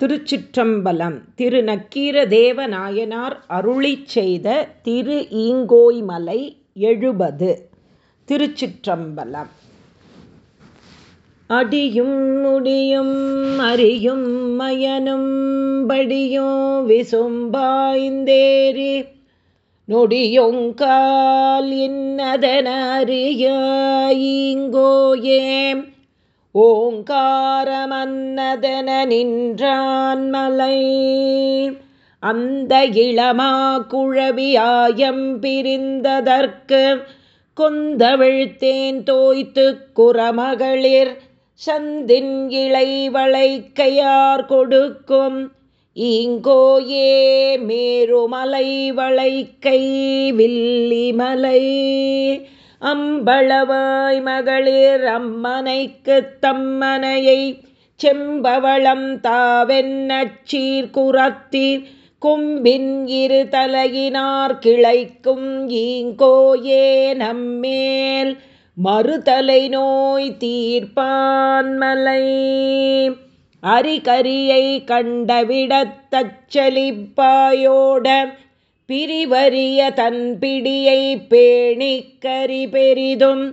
திருச்சிற்றம்பலம். திரு நக்கீர தேவநாயனார் அருளி செய்த திரு ஈங்கோய்மலை எழுபது. திருச்சிற்றம்பலம். அடியும் முடியும் அறியும் மயனும் படியோ விசும்பாய்ந்தேரி நொடியொங்கால் இன்னதன அறிய ஈங்கோயேம் ஓங்காரமன்னதன நின்றான் மலை. அந்த இளமா குழவியாயம் பிரிந்ததற்கு கொந்தவிழ்த்தேன் தோய்த்து குறமகளிர் சந்தின் இளை வளைக்கையார் கொடுக்கும். இங்கோயே மேருமலை வளைக்கை வில்லிமலை. அம்பளவாய் மகளிர் அம்மனைக்கு தம்மனையை செம்பவளம் தாவென்ன சீர்குரத்தீர். கும்பின் இரு தலையினார் கிளைக்கும் ஈங்கோயே நம்மேல். மறுதலை நோய் தீர்ப்பான்மலை அரிகரியை கண்டவிடத்தச்சலிப்பாயோட பிரிவரிய தன் பிடியை பேணி கரி பெரிதும்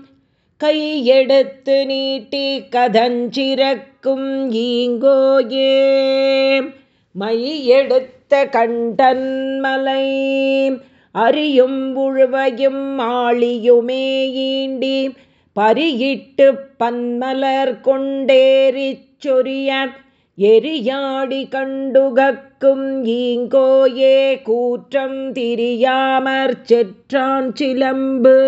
கையெடுத்து நீட்டி கதஞ்சிறக்கும் ஈங்கோயே மையெடுத்த கண்டன்மலை அறியும் உழுவையும் ஆளியுமே ஈண்டி பரியிட்டு பன்மலர் கொண்டேறிச் சொரிய எரியாடி கண்டுகக் கண்டுகக்கும் ஈங்கோயே கூற்றம் திரியாமற் செற்றான் சிலம்பு.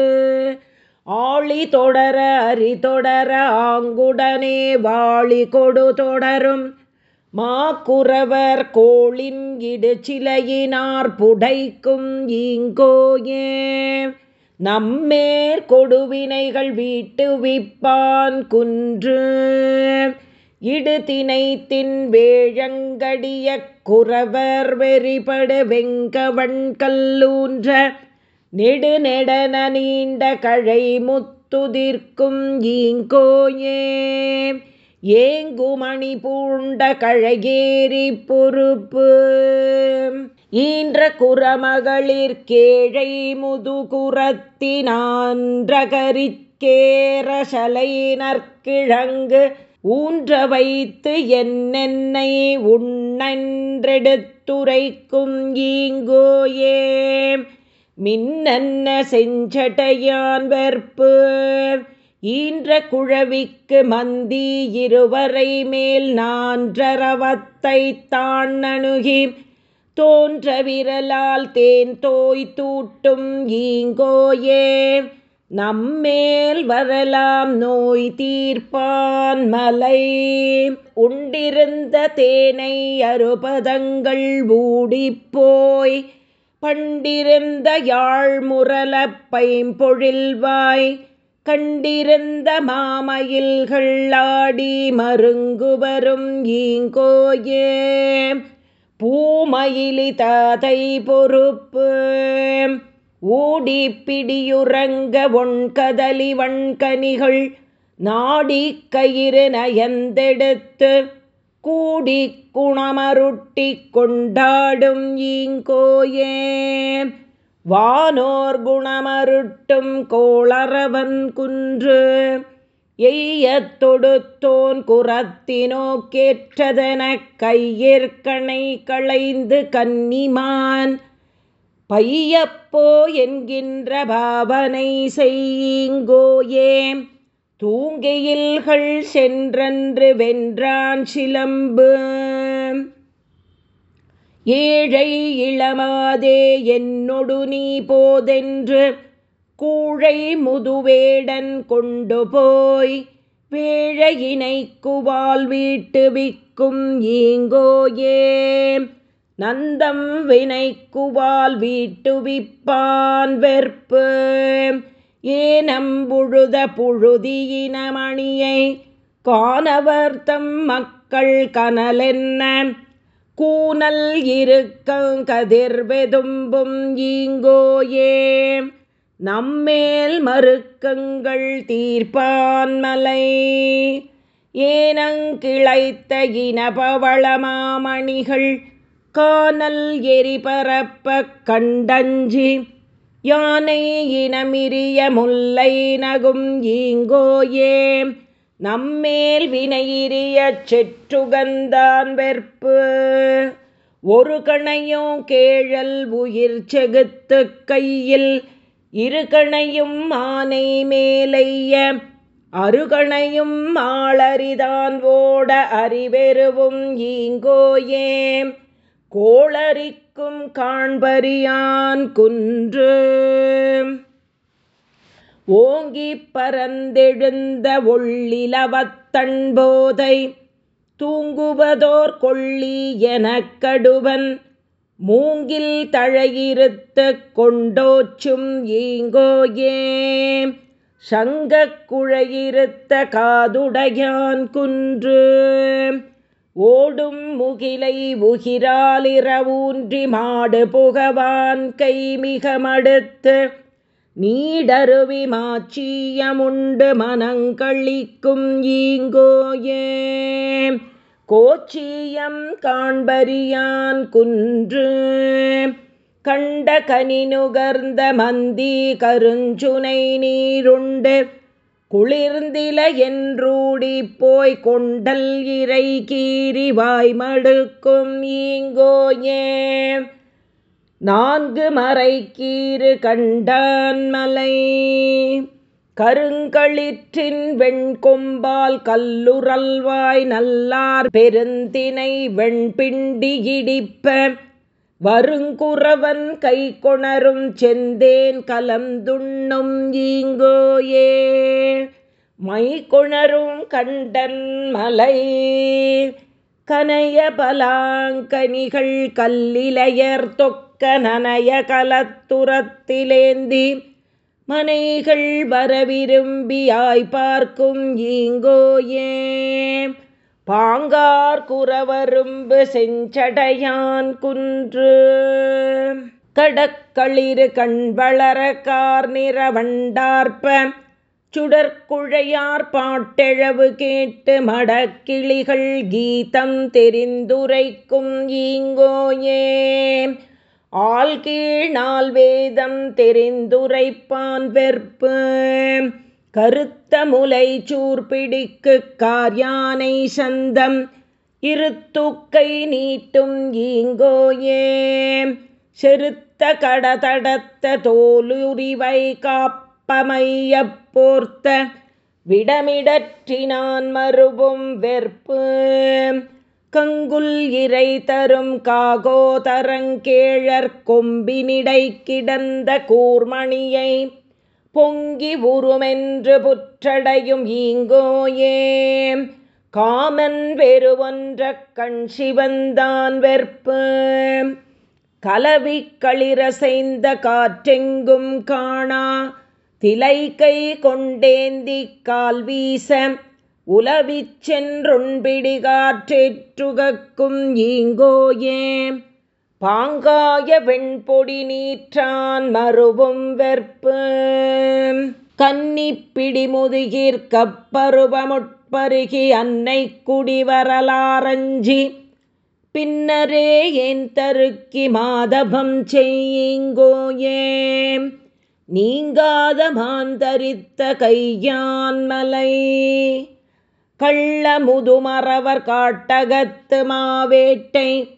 ஆழி தொடர அரி தொடர ஆங்குடனே வாழி கொடு தொடரும். மா குறவர் கோளின் இடு சிலையினார் புடைக்கும் ஈங்கோயே. நம்மேற் கொடுவினைகள் வீட்டு விப்பான் குன்று. இடுதினைத்தின் வேழங்கடிய குறவர் வெறிபடு வெங்கவன் கல்லூன்ற நெடுநெடன நீண்ட கழை முத்துதிர்க்கும் ஈங்கோயே. ஏங்குமணி பூண்ட கழகேரி பொறுப்பு. ஈன்ற குறமகளிர் கேழை முதுகுரத்தினான்றகரிக்கேரசலை நற்கிழங்கு ஊன்ற வைத்து என்னென்னை உண்ணன்றெடுத்துரைக்கும் ஈங்கோயே. மின்னன்ன செஞ்சடையான் வெற்பு. ஈன்ற குழவிக்கு மந்தி இருவரை மேல் நான்றரவத்தை தான் அணுகி தோன்ற விரலால் தேன் தோய் தூட்டும் ஈங்கோயே. நம்மேல் வரலாம் நோய் தீர்ப்பான் மலை. உண்டிருந்த தேனை அறுபதங்கள் ஊடிப்போய் பண்டிருந்த யாழ் முரலப்பைம்பொழில்வாய் கண்டிருந்த மாமயில்கள் ஆடி மருங்கு ஈங்கோயே. பூமயிலி தாதை பொறுப்பு. ஊடி பிடியுறங்க ஒண்கதலி வண்கனிகள் நாடி கயிறு நயந்தெடுத்து கூடி குணமருட்டி கொண்டாடும் ஈங்கோயே. வானோர் குணமருட்டும் கோளரவன் குன்று எய்யத் தொடுத்தோன் குரத்தினோக்கேற்றதெனக் கையிற்கணை களைந்து கன்னிமான் பையப்போ என்கின்ற பாவனை செய்யுங்கோயே தூங்கையில்கள் சென்றன்று வென்றான் சிலம்பு. ஏழை இளமாதே என்னொடு நீ போதென்று கூழை முதுவேடன் கொண்டு போய் வேழையினை குவால் வீட்டு விக்கும் ஈங்கோயே நந்தம் வினைக்குவால் வீட்டுவிப்பான் வெற்பு. ஏனம்புழுத புழுதியினமணியை காணவர்த்தம் தம் மக்கள் கனலென்ன. கூனல் இருக்கங்கதிர் கதிர்வெதும்பும் ஈங்கோயே. நம்மேல் மறுக்கங்கள் தீர்ப்பான்மலை ஏனங்கிளைத்த இனபவளமாமணிகள் கானல் எரிபரப்ப கண்டஞ்சி யானை இனமிரிய முல்லை நகும் ஈங்கோயே. நம்மேல் வினையிரிய செற்றுகந்தான் வெற்பு. ஒரு கணையும் கேழல் உயிர் செகுத்து கையில் இரு கணையும் மானை மேலைய அருகணையும் ஆளரிதான் ஓட அறிவெருவும் ஈங்கோயே. கோளரிக்கும் காண்பரியான் குன்று. ஓங்கி பரந்தெழுந்த ஒள்ளிலவத்தன்போதை தூங்குவதோர் கொள்ளி எனக் கடுவன். மூங்கில் தழையிருத்து கொண்டோச்சும் ஈங்கோயே. சங்கக் குழையிருத்த காதுடையான் குன்று. ஓடும் முகிலை உகிராலிரவூன்றி மாடு புகவான் கை மிக மடுத்து நீடருவி மாச்சியமுண்டு மனங்களிக்கும் ஈங்கோயே. கோச்சியம் காண்பரியான் குன்று கண்ட கனி நுகர்ந்த மந்தி கருஞ்சுனை நீருண்டு குளிர்ந்தில என்றூடி போய் கொண்டல் இறை கீறி வாய்மடுக்கும் ஈங்கோயே. நான்கு மறை கீறு கண்டான் கருங்களிற்றின் வெண்கொம்பால் கல்லுரல்வாய் நல்லார் பெருந்தினை வெண்பிண்டி இடிப்ப வருங்குறவன் கை கொணரும் செந்தேன் கலந்துண்ணும் ஈங்கோயே. மை கொணரும் கண்டன் மலை கனைய பலாங்கனிகள் கல்லிலையர் தொக்க நனைய கலத்துரத்திலேந்தி மனைகள் வரவிரும்பியாய் பார்க்கும் ஈங்கோயே. பாங்கார் குறவரும்பு செஞ்சடையான் குன்று. கடக்களிரு கண்வளர கார் நிறவண்டார்ப்ப சுடற்குழையார் பாட்டெழவு கேட்டு மடக்கிளிகள் கீதம் தெரிந்துரைக்கும் ஈங்கோயே. ஆள்கீழ் நாள் வேதம் தெரிந்துரைப்பான் வெற்பு. கருத்த முலை சூர்பிடிக்கு கார்யானை சந்தம் இருத்துக்கை நீட்டும் ஈங்கோயே. செருத்த கடதடத்த தோலுரிவை காப்பமைய போர்த்த விடமிடற்றினான் மறுபும் வெற்பு. கங்குல் இறை தரும் காகோதரங்கேழற் கொம்பினிடை கிடந்த கூர்மணியை பொங்கி உருமென்று புற்றடையும் ஈங்கோயே. காமன் வெறுவொன்ற கண் சிவந்தான் வெற்பு. கலவி களிரசைந்த காற்றெங்கும் காணா. திலை கை கொண்டேந்தி கால் வீச. உலவிச் சென்றொன்பிடி காற்றேற்றுகக்கும் ஈங்கோயே. பாங்காய வெண்பொடி நீற்றான் மறுவும் வெற்பு. கன்னிப்பிடி முதுகிற் கப்பருவமுட்பருகி அன்னை குடிவரலாரஞ்சி பின்னரே என் தருக்கி மாதபம் செய்யுங்கோயே? நீங்காத மாந்தரித்த கையான் மலை. கள்ள முதுமறவர் காட்டகத்து மாவேட்டை.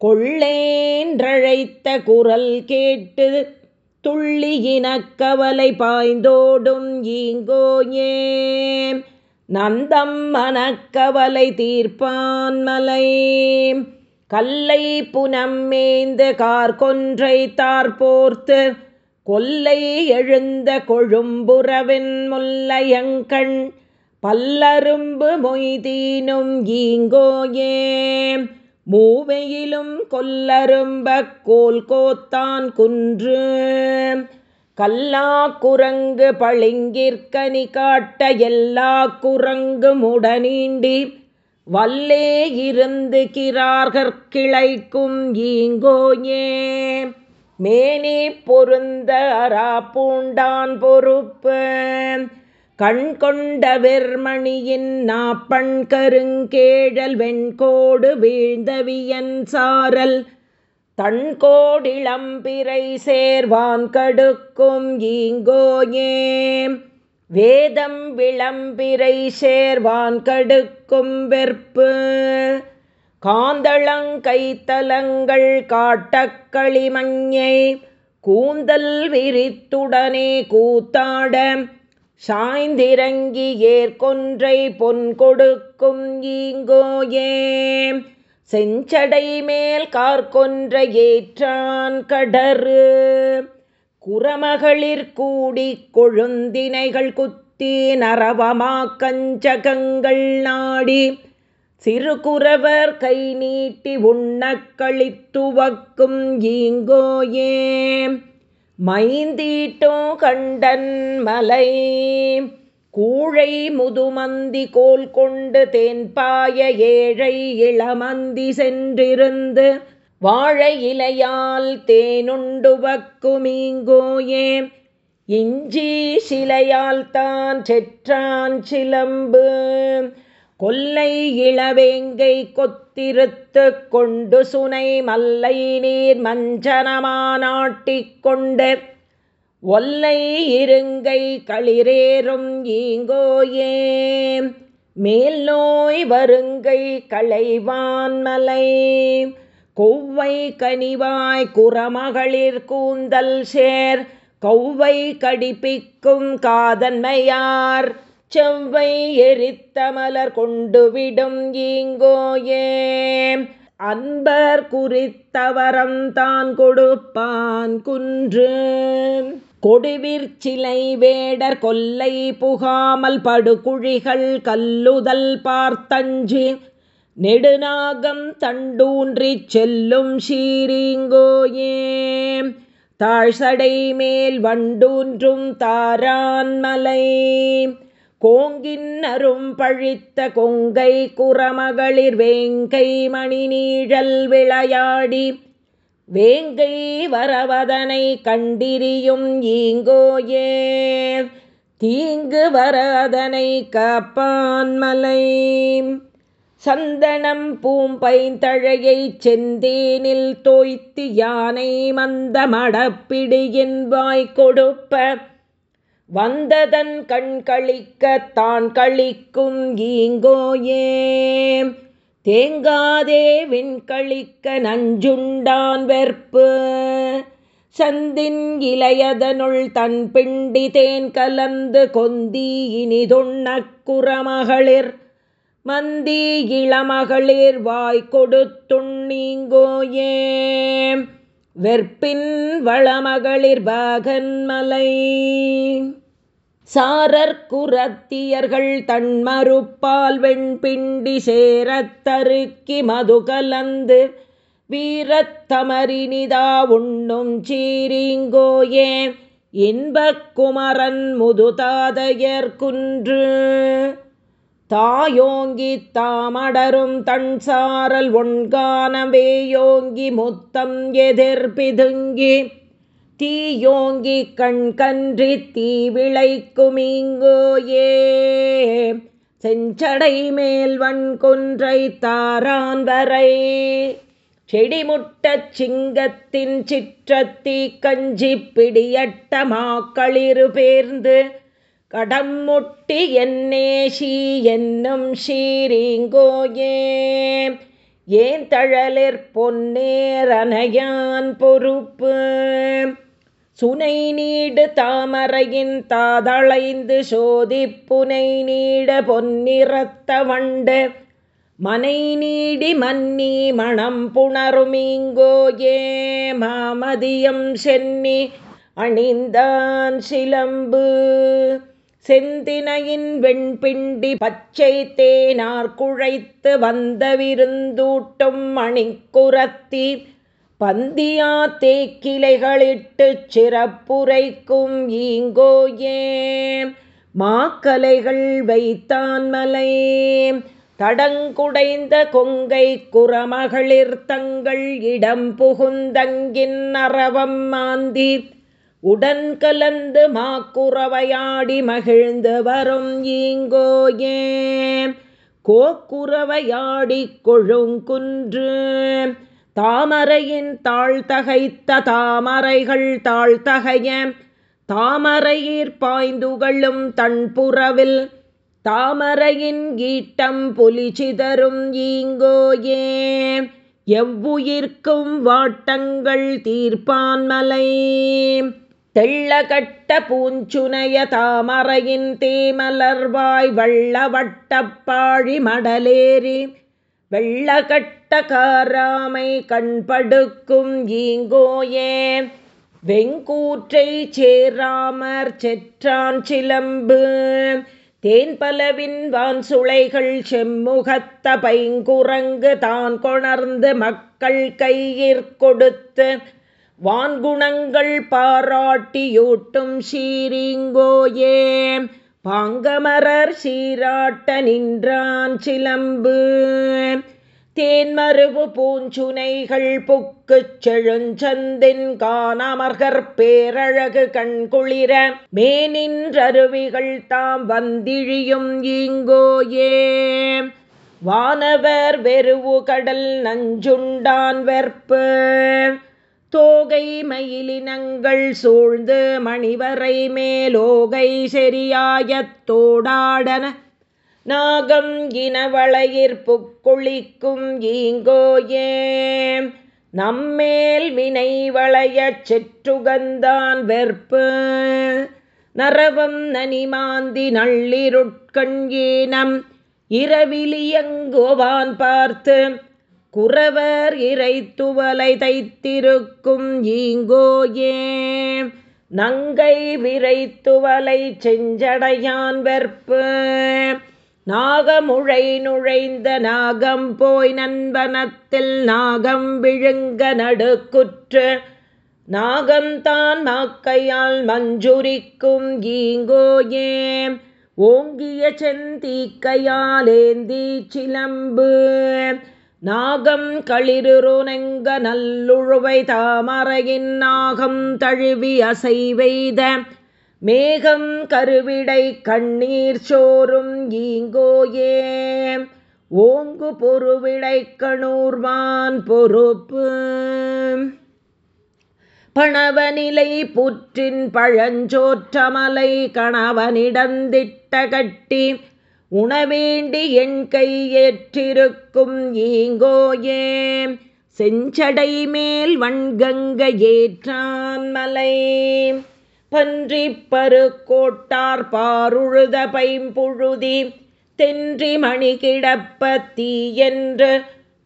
கொள்ளேன்றழைத்த குரல் கேட்டு துள்ளியினக்கவலை பாய்ந்தோடும் ஈங்கோயே நந்தம் மனக்கவலை தீர்ப்பான் மலை. கல்லை புனம் மேய்ந்து கார்கொன்றை தார்போர்த்து கொல்லை எழுந்த கொழும்புறவின் முல்லையங்கண் பல்லரும்பு மொய்தீனும் ஈங்கோயே மூவையிலும் கொல்லரும்ப கோல் கோத்தான் குன்று. கல்லா குரங்கு பளிங்கிற்கனி காட்ட எல்லா குரங்கு உடனீண்டி வல்லே இருந்து கிரார்கிளைக்கும் ஈங்கோயே மேனி பொருந்த அரா பூண்டான் பொறுப்பு. கண் கொண்ட வெர்மணியின் நாப்பண் கருங்கேழல் வெண்கோடு வீழ்ந்தவியன் சாரல். தன்கோடிளம்பிரை சேர்வான் கடுக்கும் ஈங்கோயே. வேதம் விளம்பிரை சேர்வான் கடுக்கும் வெற்பு. காந்தளங்கைத்தலங்கள் காட்டக்களிமஞ்ஞை கூந்தல் விரித்துடனே கூத்தாட சாய்ந்திறங்கி ஏற்கொன்றை பொன் கொடுக்கும் ஈங்கோயே செஞ்சடை மேல் கார்கொன்ற ஏற்றான் கடரு குரமகளிர் கூடி கொழுந்தினைகள் குத்தி நரவமா கஞ்சகங்கள் நாடி. சிறு குறவர் கை நீட்டி உண்ணக்களித்துவக்கும் ஈங்கோயே மைந்தீட்டோ கண்டன் மலை. கூழை முதுமந்தி கோல் கொண்டு தேன்பாய ஏழை இளமந்தி சென்றிருந்து. வாழை இலையால் தேனுண்டுவக்குமீங்கோயே இஞ்சி சிலையால் தான் செற்றான் சிலம்பு. கொல்லை இளவேங்கை கொத்திருத்து கொண்டு சுனை மல்லை நீர் மஞ்சனமானாட்டிக் கொண்டு ஒல்லை இருங்கை களிரேறும் ஈங்கோயே. மேல் நோய் வருங்கை களைவான்மலை. கொவ்வை கனிவாய் குறமகளிர் கூந்தல் சேர். கௌவை கடிப்பிக்கும் காதன்மையார். செவ்வை எரித்த மலர் கொண்டு விடும் ஈங்கோயே அன்பர் குறித்தவரம் தான் கொடுப்பான் குன்று. கொடுவிற்சிலை வேடர் கொல்லை புகாமல் படுகுழிகள் கல்லுதல் பார்த்தஞ்சு. நெடுநாகம் தண்டூன்றி செல்லும் ஷீரீங்கோயே தாழ்சடை மேல் வண்டூன்றும் தாரான் மலை. கோங்கின்னரும் பழித்த கொங்கை குறமகளிர் வேங்கை மணி நீழல் விளையாடி வேங்கை வரவதனை கண்டிரியும் ஈங்கோயே. தீங்கு வரதனை காப்பான்மலை சந்தனம் பூம்பைந்தழையை செந்தேனில் தோய்த்து யானை மந்த மடப்பிடியின் வாய் கொடுப்ப வந்ததன் கண் கழிக்க தான் கழிக்கும் ஈங்கோயே தேங்காதே விண்கழிக்க நஞ்சுண்டான் வெற்பு. சந்தின் இளையதனுள் தன் பிண்டி தேன் கலந்து கொந்தி இனிதுண்ணக் குறமகளிர். மந்தி இளமகளிர் வாய் கொடுத்துண்ணீங்கோயே வெற்பின் வளமகளிர் பாகன்மலை சாரற்குரத்தியர்கள் தன்மறுப்பால் வெண்பிண்டி சேரத்தருக்கி மது கலந்து வீரத்தமரினிதா உண்ணும் சீரிங்கோயே இன்பக் குமரன் முதுதாதையர் குன்று. தாயோங்கி தாமடரும் தன் சாரல் ஒன்கானவேயோங்கி முத்தம் எதிர்பிதுங்கி தீயோங்கி கண் கன்றி தீ விளைக்குமீங்கோயே செஞ்சடை மேல் வன்கொன்றை தாரான் வரை. செடிமுட்ட சிங்கத்தின் சிற்றத்தி கஞ்சி பிடியட்ட மாக்களிரு பேர்ந்து கடம்முட்டி என்னேஷி என்னும் ஷீரீங்கோயே ஏன் தழலிற் பொன்னேரனையான் பொறுப்பு? சுனை நீடு தாமரையின் தாதளைந்து சோதி புனை நீட பொன்னிறத்த வண்டு. மனை நீடி மன்னி மணம் புணருமீங்கோயே மாமதியம் சென்னி அணிந்தான் சிலம்பு. செந்தினையின் வெண்பிண்டி பச்சை தேனார் குழைத்து வந்த விருந்தூட்டும் மணிக்குரத்தி பந்தியா தேக்கிளைகளிட்டுச் சிறப்புரைக்கும் ஈங்கோயே மாக்கலைகள் வைத்தான் மலை தடங்குடைந்த கொங்கை குறமகளிர் தங்கள் இடம் புகுந்தங்கின் அறவம் மாந்தி உடன் கலந்து மாக்குறவையாடி மகிழ்ந்து வரும் ஈங்கோயே கோக்குறவையாடி கொழுங்குன்று தாமரையின் தாழ்த்தகைத்த தாமரைகள் தாழ்த்தகைய தாமரையீர் பாய்ந்துகளும் தன்புறவில் தாமரையின் ஈட்டம் புலிச்சிதரும் ஈங்கோயே. எவ்வுயிர்க்கும் வாட்டங்கள் தீர்ப்பான்மலை. தெள்ளகட்ட பூஞ்சுனைய தாமரையின் தேமலர்வாய் வள்ளவட்டப்பாழி மடலேறி வெள்ளகட்ட வெட்டகாராமை கண்படுக்கும் ஈங்கோயே. வெங்கூற்றை சேராமற் செற்றான் சிலம்பு. தேன்பலவின் வான் சுளைகள் செம்முகத்த பைங்குரங்கு தான் கொணர்ந்து மக்கள் கையிற்கொடுத்து வான்குணங்கள் பாராட்டியூட்டும் ஷீரிங்கோயே பாங்கமரர் சீராட்ட நின்றான் சிலம்பு. தேன்மருவு பூஞ்சுனைகள் புக்குச் செழுஞ்சந்தின் காணமர்கர் பேரழகு கண்குளிர மேனின்றருவிகள் தாம் வந்திழியும் ஈங்கோயே. வானவர் வெறுவு கடல் நஞ்சுண்டான் வெற்பு. தோகை மயிலினங்கள் சூழ்ந்து மணிவரை மேலோகை செரியாயத் தோடாடன நாகம் இனவளையிற்புக்குளிக்கும் ஈங்கோயே. நம்மேல் வினை வளையச் செற்றுகந்தான் வெற்பு. நரவம் நனிமாந்தி நள்ளிருட்கண் ஈனம் இரவிலியங்குவான் பார்த்து குறவர் இறைத்துவலை தைத்திருக்கும் ஈங்கோயே. நங்கை விரைத்துவலை செஞ்சடையான் வெற்பு. நாகமுழை நுழைந்த நாகம் போய் நண்பனத்தில் நாகம் விழுங்க நடுக்குற்று. நாகம்தான் மாக்கையால் மஞ்சுரிக்கும் ஈங்கோயே. ஓங்கிய செந்தீக்கையாலேந்தி சிலம்பு. நாகம் களிருநெங்க நல்லுழுவை தாமரையின் நாகம் தழுவி அசைவெய்த மேகம் கருவிடை கண்ணீர் சோறும் ஈங்கோயே ஓங்கு பொறுவிடை கணூர்வான் பொறுப்பு. பணவநிலை புற்றின் பழஞ்சோற்றமலை கணவனிடந்திட்ட கட்டி உணவேண்டி என் கையேற்றிருக்கும் ஈங்கோயே செஞ்சடை மேல் வண்கங்க ஏற்றான் மலை. பன்றி பருக்கோட்டார் பாருழுத பைம்புழுதி தென்றி மணி கிடப்ப தீயென்று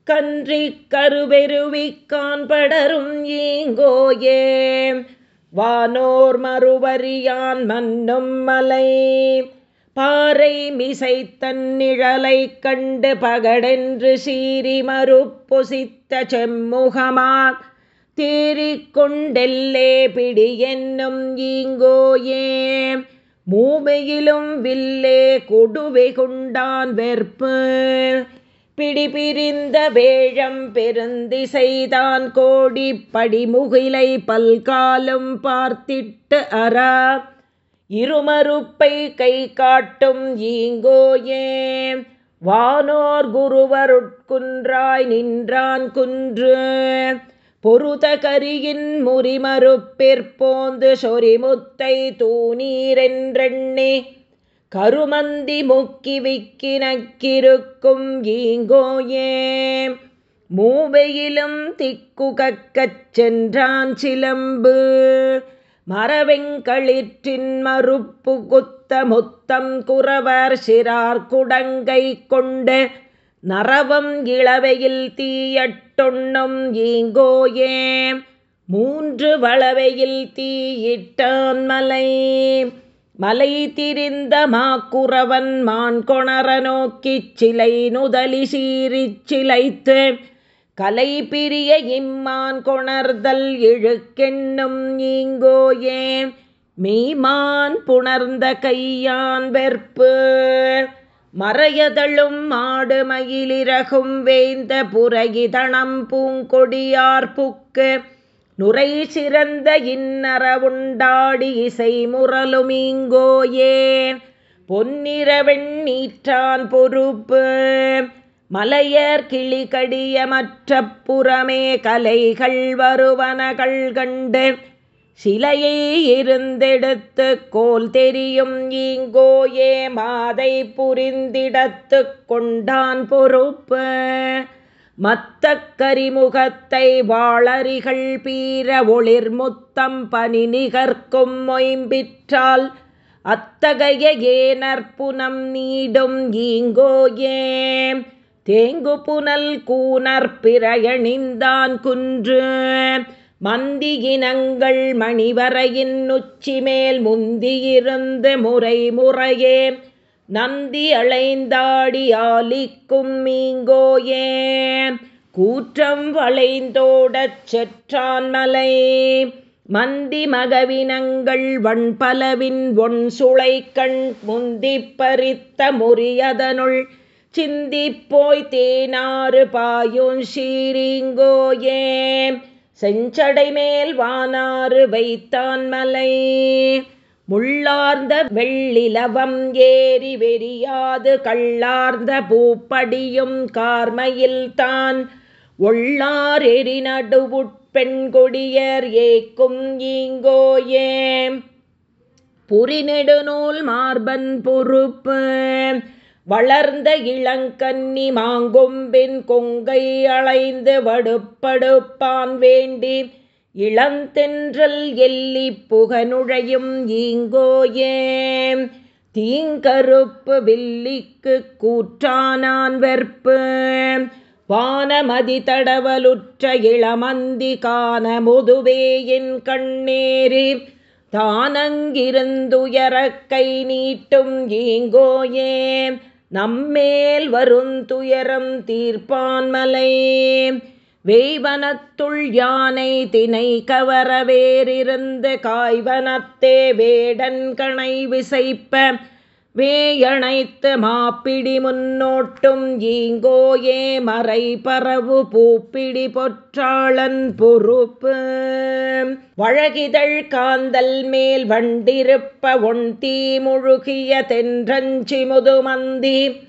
கன்றி கருவெருவிக்கான் படரும் ஈங்கோயே. வானோர் மறுவரியான் மன்னும் மலை பாறை மிசை தன்னிழலை கண்டு பகடென்று சீரி மறுப்பொசித்த செம்முகமான் தேறிக்கொண்டெல்லே பிடி என்னும் ஈங்கோயே. மூமையிலும் வில்லே கொடுவை கொண்டான் வெற்பு. பிடிபிரிந்த வேழம் பெருந்திசைதான் கோடி படிமுகிலை பல்காலும் பார்த்திட்டு அரா இருமறுப்பை கை காட்டும் ஈங்கோயே. வானோர் குருவருட்குன்றாய் நின்றான் குன்று. பொருத கரியின் முறிமறுப்பிற்போந்து சொரிமுத்தை தூணீரென்றெண்ணே. கருமந்தி முக்கி விக்கி நக்கிருக்கும் ஈங்கோயே. மூவையிலும் திக்கு கக்கச் சென்றான் சிலம்பு. மரவெங்களிற்றின் மறுப்பு குத்த முத்தம் குறவர் சிறார் குடங்கை கொண்டு நரவம் இளவையில் தீயட்டொண்ணும் ஈங்கோயே மூன்று வளவையில் தீயிட்டான் மலை. மலை திரிந்த மாக்குறவன் மான் கொணர நோக்கிச் சிலை நுதலி சீரிச் சிலைத்து கலை பிரிய இம்மான் கொணர்தல் இழுக்கென்னும் நீங்கோயே மெய்மான் புணர்ந்த கையான் வெற்பு. மறையதழும் மாடு மயிலிறகும் வேந்த புரையிதணம் பூங்கொடியார்புக்கு நுரை சிறந்த இன்னற உண்டாடி இசை முரலுமீங்கோயே பொன்னிற நீற்றான் பொறுப்பு. மலையர் கிளி கடிய மற்ற புறமே கலைகள் வருவனகள் கண்டு சிலையை இருந்தெடுத்து கோல் தெரியும் ஈங்கோயே மாதை புரிந்திடத்து கொண்டான் பொறுப்பு. மத்த கரிமுகத்தை வாளரிகள் பீர ஒளிர் முத்தம் பனி நிகர்க்கும் மொயம்பிற்றால் அத்தகைய ஏனற்புனம் நீடும் ஈங்கோயே தேங்கு புனல் கூனர் பிரயணிந்தான் குன்று. மந்தியினங்கள் மணிவரையின் உச்சி மேல் முந்தியிருந்து முறை முறையே நந்தி அளைந்தாடி ஆலிக்கும் மீங்கோயே. கூற்றம் வளைந்தோடச் செற்றான் மலை. மந்தி மகவினங்கள் வண்பலவின் ஒன் சுளை கண் முந்தி பறித்த முறியதனுள் சிந்திப்போய் தேனாறு பாயும் ஷீரிங்கோயே செஞ்சடை மேல் வானாறு வைத்தான் மலை. முள்ளார்ந்த வெள்ளிலவம் ஏறி வெறியாது கள்ளார்ந்த பூப்படியும் கார்மையில் தான் ஒள்ளார் எரி நடுவுட்பெண்கொடியர் ஏக்கும் ஈங்கோயே. புரிநெடுநூல் மார்பன் பொறுப்பு. வளர்ந்த இளங்கன்னி மாங்கொம்பின் கொங்கை அளைந்து வடுப்படுப்பான் வேண்டி இளந்தென்றல் எல்லி புகனுழையும் ஈங்கோயே. தீங்கருப்பு வில்லிக்கு கூற்றானான் வெற்பு. வானமதி தடவலுற்ற இளமந்தி காண முதுவேயின் கண்ணேரி தானங்கிருந்துயர கை நீட்டும் ஈங்கோயே. நம்மேல் வருந்துயரம் தீர்ப்பான்மலை. வேய்வனத்துள் யானை தினை கவர வேறிருந்து காய்வனத்தே வேடன் கணை விசைப்ப வேயணைத்து மாப்பிடி முன்னோட்டும் ஈங்கோயே மறை பரவு பூப்பிடி பொற்றாளன் பொறுப்பு. வழகிதழ் காந்தல் மேல் வண்டிருப்ப ஒன் தீ முழுகிய தென்றஞ்சி முதுமந்தி.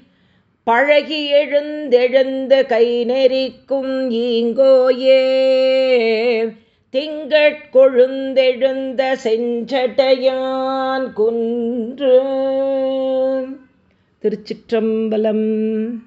பழகி எழுந்தெழுந்து கை நெறிக்கும் ஈங்கோயே திங்கட்கொழுந்தெழுந்த செஞ்சடையான் குன்று. திருச்சிற்றம்பலம்